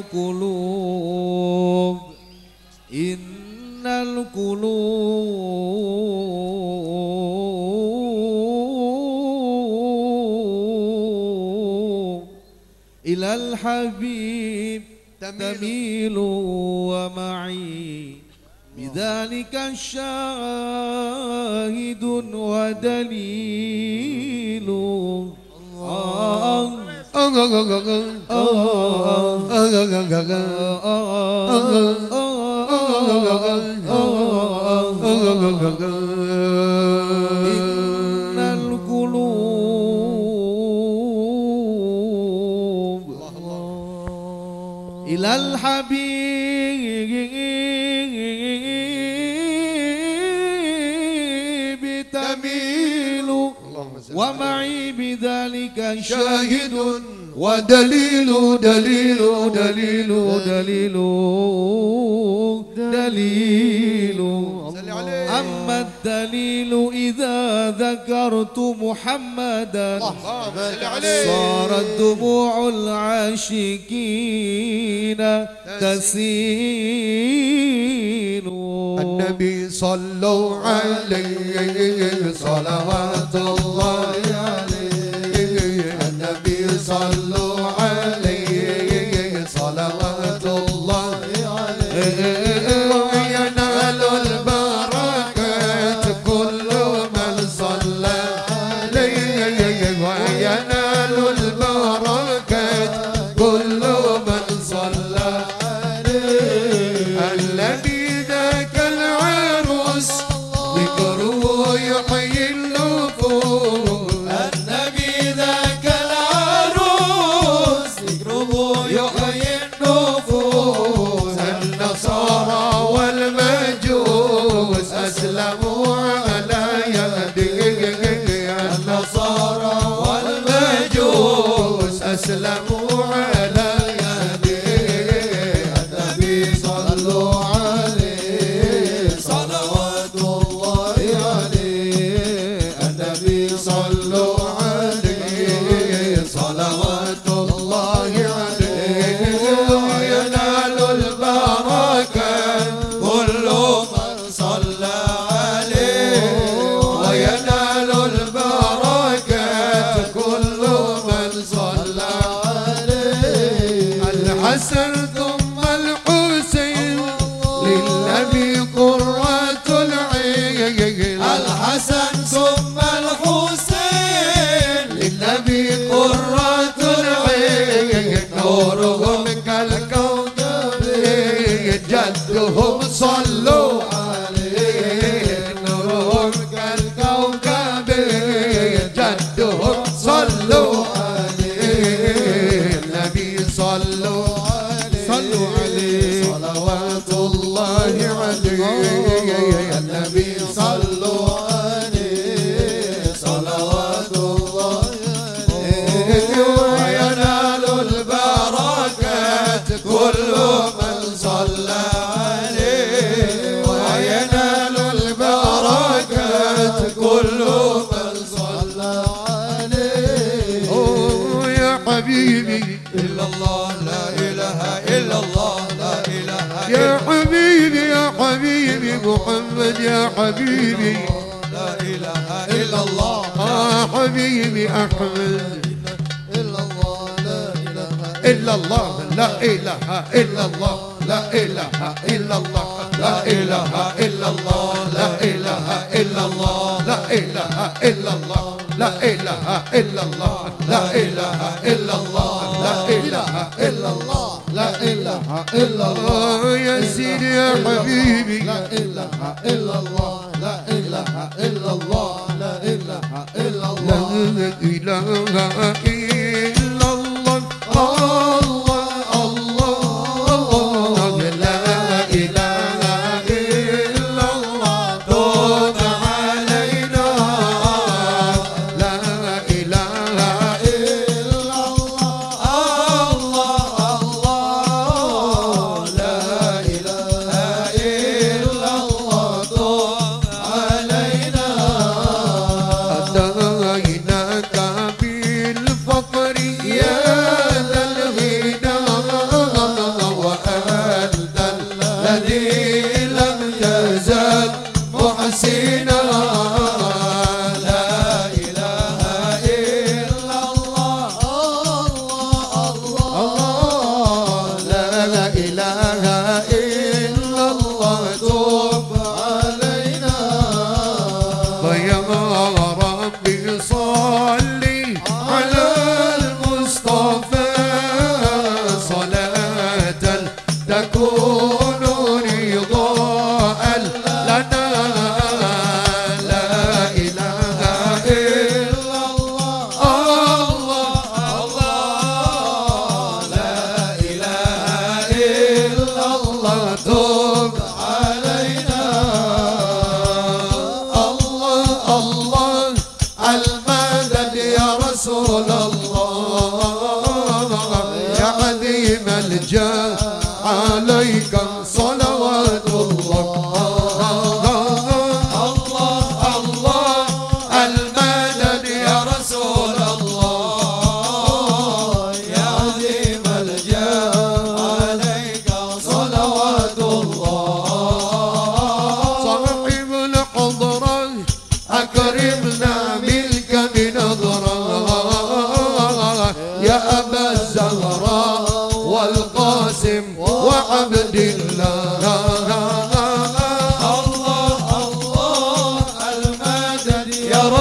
القلوب. إن القلوب إلى الحبيب تميل. ومعي. بذلك شاهد ودليل آه. إن القلوب إلى الحبيب ومعي بذلك شاهد ودليل دليل دليل دليل دليل. أما الدليل إذا ذكرت محمدا صارت دموع العاشقين تسيل. النبي صلوا عليه صلوات الله. يا حبيبي لا إله إلا الله آه حبيبي أحمد إلا الله لا إله إلا الله لا إله إلا الله لا إله إلا الله لا إله إلا الله لا إله إلا الله لا إله إلا الله لا إله إلا الله لا إله إلا الله لا إله إلا الله يا سيدي يا حبيبي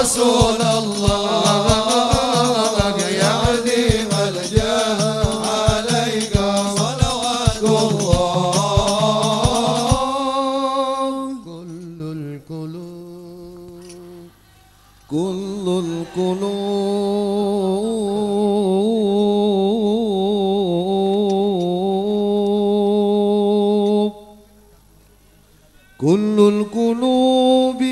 رسول الله يا عظيم الجاه عليك صلوات الله. كل القلوب كل القلوب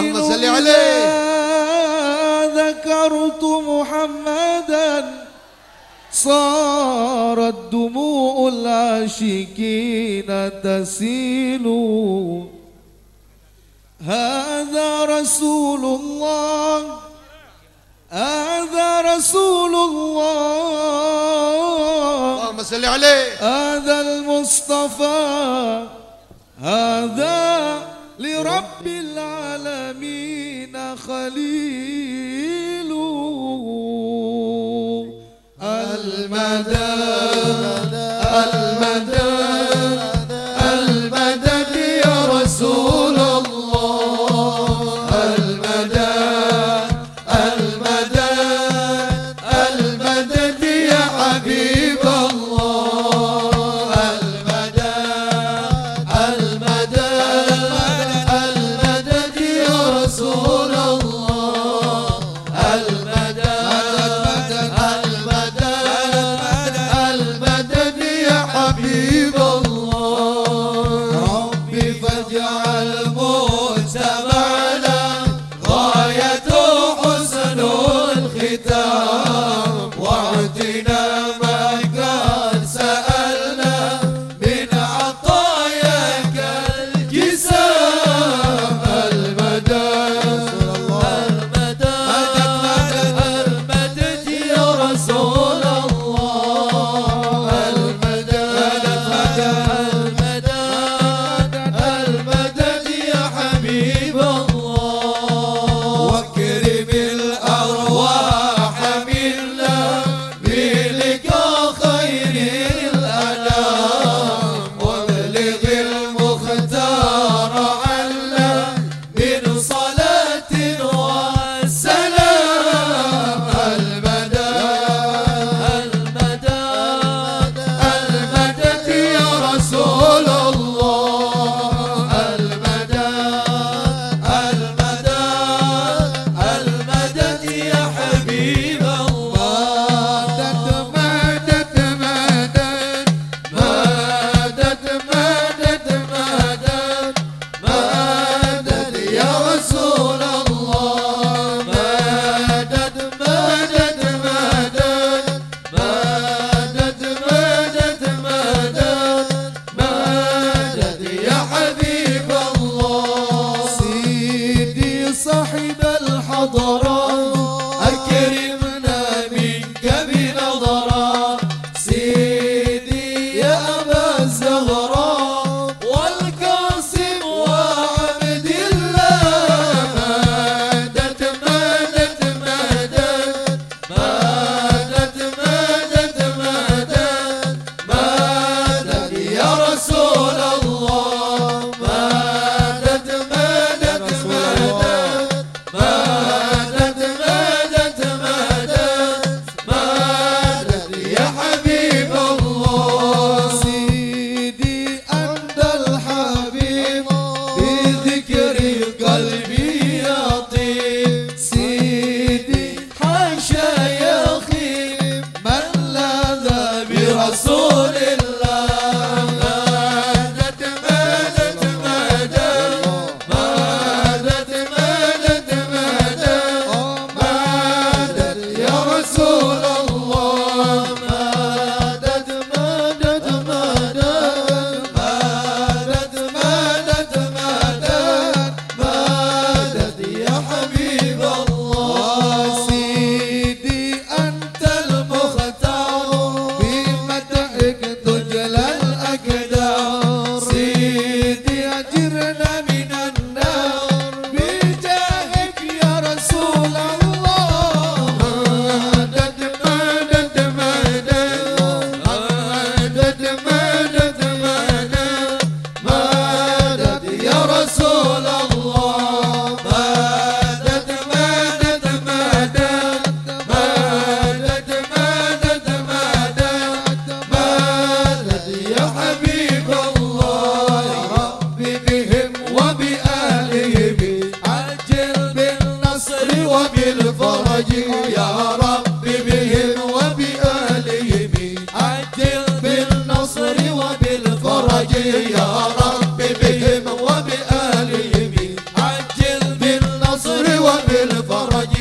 اللهم صل عليه. ذكرت محمدا صارت دموع العاشقين تسيل هذا رسول الله هذا رسول الله. اللهم صل عليه. هذا المصطفى هذا لرب العالمين خليل المدد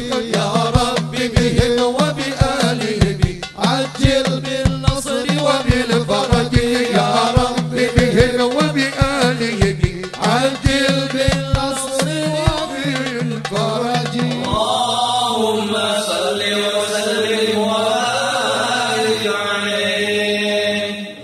Yeah.